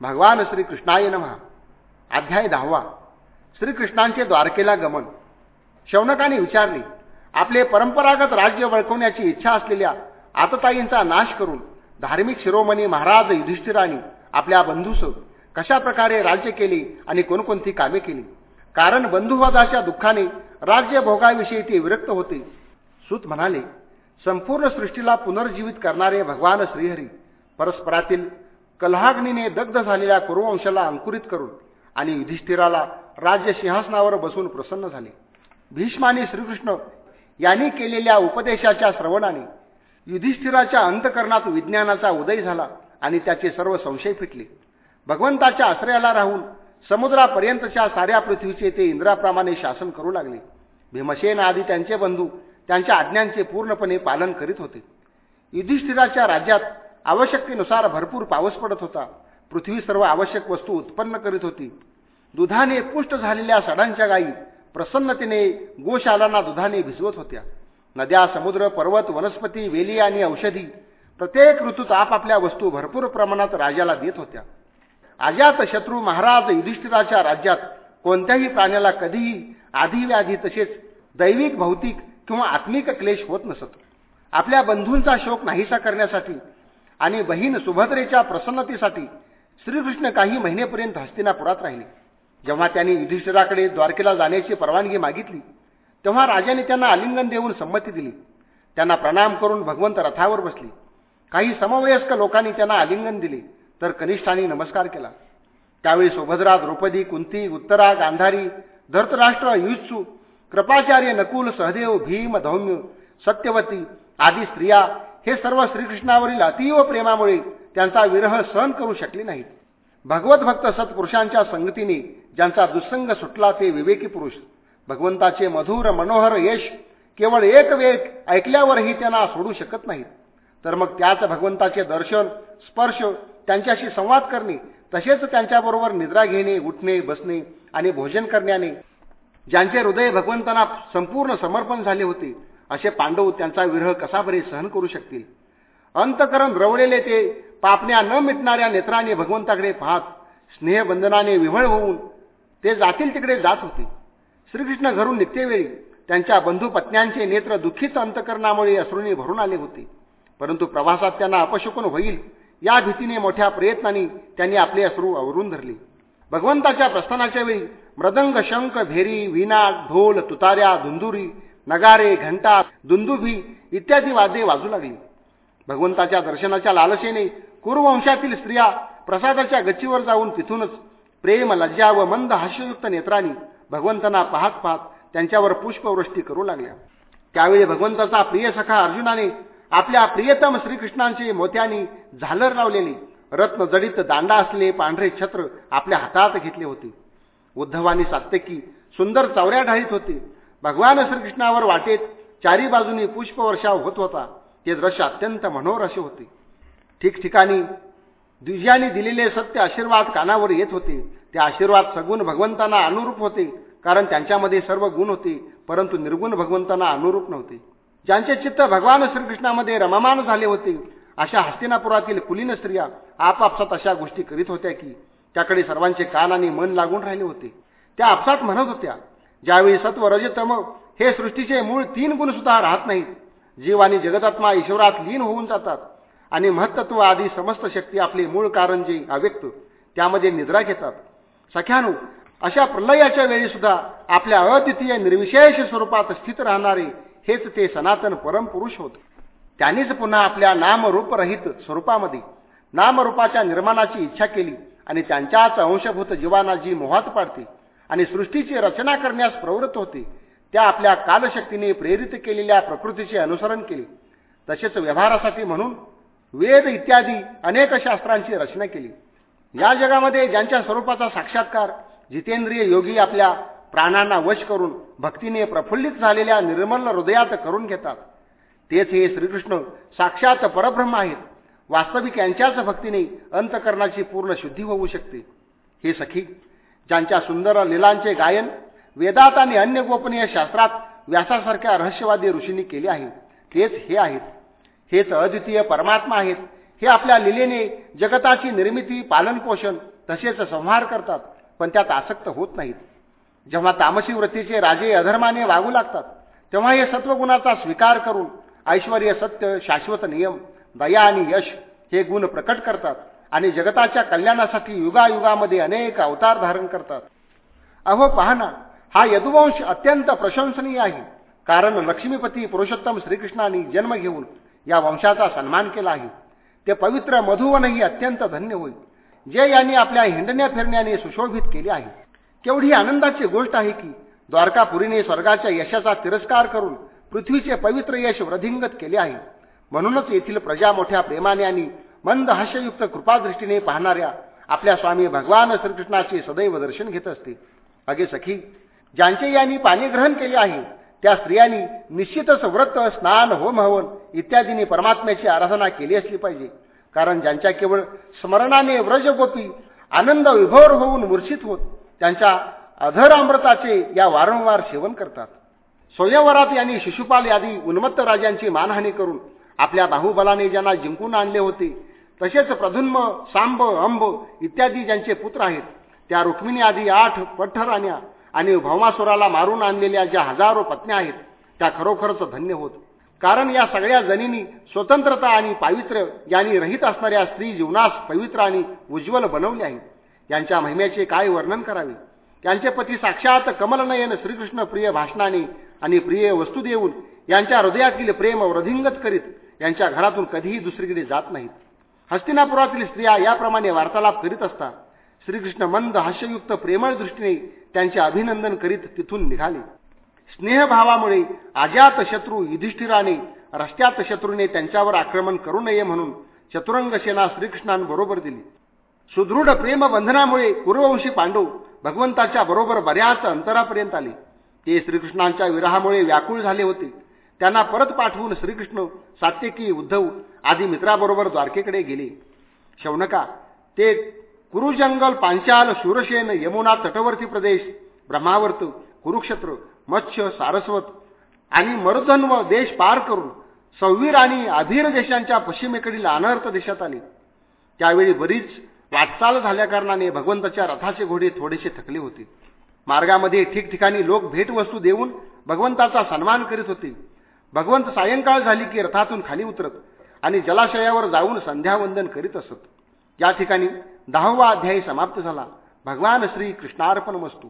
भगवान श्रीकृष्णाय नमहा अध्याय दहावा. श्रीकृष्णांचे द्वारकेला गमन. शौनकाने विचारले आपले परंपरागत राज्य वळकवण्याची इच्छा असलेल्या आतताईंचा नाश करून धार्मिक शिरोमणी महाराज युधिष्ठिरांनी आपल्या बंधूस कशा प्रकारे राज्य केले आणि कोणकोणती कामे केली? कारण बंधुवादाच्या दुःखाने राज्य भोगाविषयी ते विरक्त होते. सूत म्हणाले संपूर्ण सृष्टीला पुनर्जीवित करणारे भगवान श्रीहरी परस्परातील कलहाग्नीने दग्ध झालेल्या कुरुवंशाला अंकुरित करून आणि युधिष्ठिराला राज्य सिंहासनावर बसून प्रसन्न झाले. भीष्माने श्रीकृष्ण यांनी केलेल्या उपदेशाच्या श्रवणाने युधिष्ठिराच्या अंतकरणात विज्ञानाचा उदय झाला आणि त्याचे सर्व संशय फिटले. भगवंताच्या आश्रयाला राहून समुद्रापर्यंतच्या साऱ्या पृथ्वीचे ते इंद्राप्रमाणे शासन करू लागले. भीमसेन आदी त्यांचे बंधू त्यांच्या आज्ञांचे पूर्णपणे पालन करीत होते. युधिष्ठिराच्या राज्यात आवश्यकतेनुसार भरपूर पाऊस पडत होता. पृथ्वी सर्व आवश्यक वस्तू उत्पन्न करीत होती. दुधाने पुष्ट झालेल्या सडांच्या गायी प्रसन्नतेने गोशालांना दुधाने भिजवत होत्या. नद्या समुद्र पर्वत वनस्पती वेली आणि औषधी प्रत्येक ऋतूत आपापल्या वस्तू भरपूर प्रमाणात राजाला देत होत्या. अजात शत्रू महाराज युधिष्ठिराच्या राज्यात कोणत्याही प्राण्याला कधीही आधीव्याधी तसेच दैविक भौतिक किंवा आत्मिक क्लेश होत नसत. आपल्या बंधूंचा शोक नाहीसा करण्यासाठी आणि बहीण सुभद्रेच्या प्रसन्नतेसाठी श्रीकृष्ण काही महिनेपर्यंत हस्तिनापुरात राहिले. जेव्हा त्यांनी युधिष्ठिराकडे द्वारकेला जाण्याची परवानगी मागितली तेव्हा राजाने त्यांना आलिंगन देऊन संमती दिली. त्यांना प्रणाम करून भगवंत रथावर बसले. काही समवयस्क लोकांनी त्यांना आलिंगन दिले तर कनिष्ठांनी नमस्कार केला. त्यावेळी सुभद्रा द्रौपदी कुंती उत्तरा गांधारी धर्तराष्ट्र युत्सू कृपाचार्य नकुल सहदेव भीम धौम्य सत्यवती आदी स्त्रिया हे सर्व श्रीकृष्णावरील अतीव प्रेमामुळे त्यांचा विरह सहन करू शकले नाहीत. भगवत भक्त सत्पुरुषांच्या संगतीने ज्यांचा दुस्संग सुटला ते विवेकी पुरुष. भगवंताचे मधुर मनोहर यश केवळ एक वेळ ऐकल्यावरही त्यांना सोडू शकत नाहीत. तर मग त्याच भगवंताचे दर्शन स्पर्श त्यांच्याशी संवाद करणे तसेच त्यांच्याबरोबर निद्रा घेणे उठणे बसणे आणि भोजन करण्याने ज्यांचे हृदय भगवंतांना संपूर्ण समर्पण झाले होते असे पांडव त्यांचा विरह कसा बरे सहन करू शकतील? अंतकरण रवलेले ते पापण्या न मिटणाऱ्या नेत्राने भगवंताकडे पाहत स्नेहबंधनाने विव्हळ होऊन ते जातील तिकडे जात होते. श्रीकृष्ण घरून निघतेवेळी त्यांच्या बंधू पत्न्यांचे नेत्र दुःखित अंतकरणामुळे अश्रूने भरून आले होते. परंतु प्रवासात त्यांना अपशकुन होईल या भीतीने मोठ्या प्रयत्नांनी त्यांनी आपले अश्रू आवरून धरले. भगवंताच्या प्रस्थानाच्या वेळी मृदंग शंख भेरी वीणा ढोल तुताऱ्या धुंदुरी नगारे घंटा दुंदुभी इत्यादी वाद्ये वाजू लागली. भगवंताच्या दर्शनाच्या लालसेने कुरुवंशातील स्त्रिया प्रसादाच्या गच्चीवर जाऊन तिथूनच प्रेम लज्जा व मंद हास्ययुक्त नेत्रांनी भगवंतांना पाहत पाहत त्यांच्यावर पुष्पवृष्टी करू लागल्या. त्यावेळी भगवंताचा प्रिय सखा अर्जुनाने आपल्या प्रियतम श्रीकृष्णांचे मोत्यानी झालर लावलेले रत्न जडित दांडा असले पांढरे छत्र आपल्या हातात घेतले होते. उद्धवानी सात्यकी सुंदर चौऱ्या ढाळीत होते. भगवान श्रीकृष्णावर वाटेत चारी बाजूनी पुष्पवर्षाव होत होता. ते दृश्य अत्यंत मनोहर असे होते. ठिकठिकाणी द्विजांनी दिलेले सत्य आशीर्वाद कानावर येत होते. ते आशीर्वाद सगुण भगवंतांना अनुरूप होते कारण त्यांच्यामध्ये सर्व गुण होते परंतु निर्गुण भगवंतांना अनुरूप नव्हते. ज्यांचे चित्त भगवान श्रीकृष्णामध्ये रममान झाले होते अशा हस्तिनापुरातील कुलीन स्त्रिया आपापसात अशा गोष्टी करीत होत्या की त्याकडे सर्वांचे कान आणि मन लागून राहिले होते. त्या आपसात म्हणत होत्या ज्यावेळी सत्व रजतम हे सृष्टीचे मूळ तीन गुण सुद्धा राहत नाहीत. जीव आणि जगतात्मा ईश्वरात लीन होऊन जातात. आणि महत्त्व आदी समस्त शक्ती आपले मूळ कारण जे अव्यक्त त्यामध्ये निद्रा घेतात. सख्यानु अशा प्रलयाच्या वेळी सुद्धा आपल्या अद्वितीय निर्विशेष स्वरूपात स्थित राहणारे हेच ते सनातन परमपुरुष होत. त्यांनीच पुन्हा आपल्या नामरूपरहित स्वरूपामध्ये नामरूपाच्या निर्माणाची इच्छा केली आणि त्यांच्याच अंशभूत जीवांना जी मोहात पाडते आणि सृष्टीची रचना करण्यास प्रवृत्त होते. त्या आपल्या कालशक्तीने प्रेरित केलेल्या प्रकृतीचे अनुसरण केले. तसेच व्यवहारासाठी म्हणून वेद इत्यादी अनेक शास्त्रांची रचना केली. या जगामध्ये ज्यांच्या स्वरूपाचा साक्षात्कार जितेंद्रिय योगी आपल्या प्राणांना वश करून भक्तीने प्रफुल्लित झालेल्या निर्मल हृदयात करून घेतात. तेच हे श्रीकृष्ण साक्षात परब्रह्म आहेत. वास्तविक यांच्याच भक्तीने अंतकरणाची पूर्ण शुद्धी होऊ शकते. हे सखी ज्यांच्या सुंदर लिलांचे गायन वेदात आणि अन्य गोपनीय शास्त्रात व्यासासारख्या रहस्यवादी ऋषींनी केले आहे. तेच हे आहेत. हेच अद्वितीय परमात्मा आहेत. हे आपल्या लिलेने जगताची निर्मिती पालनपोषण तसेच संहार करतात पण त्यात आसक्त होत नाहीत. जेव्हा तामसी वृत्तीचे राजे अधर्माने वागू लागतात तेव्हा हे सत्वगुणाचा स्वीकार करून ऐश्वर सत्य शाश्वत नियम दया आणि यश हे गुण प्रकट करतात. आणि जगताच्या कल्याणासाठी युगायुगामध्ये अनेक अवतार धारण करतात. अहो पहाना हा यदुवंश अत्यंत प्रशंसनीय आहे. कारण लक्ष्मीपती पुरुषोत्तम श्रीकृष्णाने जन्म घेऊन या वंशाचा सन्मान केला आहे. ते पवित्र मधुवनही अत्यंत धन्य होईल. जे यांनी आपल्या हिंडण्या फिरण्याने सुशोभित केले आहे. केवढी आनंदाची गोष्ट आहे की द्वारकापुरीने स्वर्गाच्या यशाचा तिरस्कार करून पृथ्वीचे पवित्र यश वृद्धिंगत केले आहे. म्हणूनच येथील प्रजा मोठ्या प्रेमाने आणि मंद हास्ययुक्त कृपादृष्टीने पाहणाऱ्या आपल्या स्वामी भगवान श्रीकृष्णाचे सदैव दर्शन घेत असते. अगे सखी ज्यांचे यांनी पाणी ग्रहण केले आहे त्या स्त्रियांनी निश्चितच व्रत स्नान होम हवन इत्यादींनी परमात्म्याची आराधना केली असली पाहिजे. कारण ज्यांच्या केवळ स्मरणाने व्रजगोपी आनंद विभोर होऊन मूर्छित होत त्यांच्या अधर अमृताचे या वारंवार सेवन करतात. स्वयंवरात यांनी शिशुपाल यादी उन्मत्त राजांची मानहानी करून आपल्या बाहुबलाने ज्यांना जिंकून आणले होते तसेच प्रधुन्म सांब अंब इत्यादी ज्यांचे पुत्र आहेत त्या रुक्मिणी आधी आठ पठ्ठराण्या आणि भौमासुराला मारून आणलेल्या ज्या हजारो पत्न्या आहेत त्या खरोखरच धन्य होत. कारण या सगळ्या जणींनी स्वतंत्रता आणि पावित्र्य यांनी रहित असणाऱ्या स्त्री जीवनास पवित्र आणि उज्ज्वल बनवले आहे यांच्या महिम्याचे काय वर्णन करावे? त्यांचे पती साक्षात कमलनयन श्रीकृष्ण प्रिय भाषणाने आणि प्रिय वस्तू देऊन यांच्या हृदयातील प्रेम वृद्धिंगत करीत यांच्या घरातून कधीही दुसरीकडे जात नाहीत. हस्तिनापुरातील स्त्रिया याप्रमाणे वार्तालाप करीत असतात. श्रीकृष्ण मंद हास्ययुक्त प्रेमळ दृष्टीने त्यांचे अभिनंदन करीत तिथून निघाले. स्नेहभावामुळे अजात शत्रू युधिष्ठिराने रस्त्यात शत्रूने त्यांच्यावर आक्रमण करू नये म्हणून चतुरंग सेना श्रीकृष्णांबरोबर दिली. सुदृढ प्रेमबंधनामुळे पूर्ववंशी पांडव भगवंताच्या बरोबर बऱ्याच अंतरापर्यंत आले. ते श्रीकृष्णांच्या विराहामुळे व्याकुळ झाले होते. त्यांना परत पाठवून श्रीकृष्ण सात्यकी उद्धव आदी मित्राबरोबर द्वारकेकडे गेले. शौनका ते कुरुजंगल पांचाल शूरसेन यमुना तटवर्ती प्रदेश ब्रह्मावर्त कुरुक्षेत्र मत्स्य सारस्वत आणि मरुधन्व देश पार करून सव्वीर आणि अधीर देशांच्या पश्चिमेकडील अनर्थ देशात आले. त्यावेळी बरीच वाटचाल झाल्याकारणाने भगवंताच्या रथाचे घोडे थोडेसे थकले होते. मार्गामध्ये ठिकठिकाणी लोक भेटवस्तू देऊन भगवंताचा सन्मान करीत होते. भगवंत सायंकाळ झाली की रथातून खाली उतरत आणि जलाशयावर जाऊन संध्यावंदन करीत असत. या ठिकाणी दहावा अध्यायी समाप्त झाला. भगवान श्री कृष्णार्पण वस्तू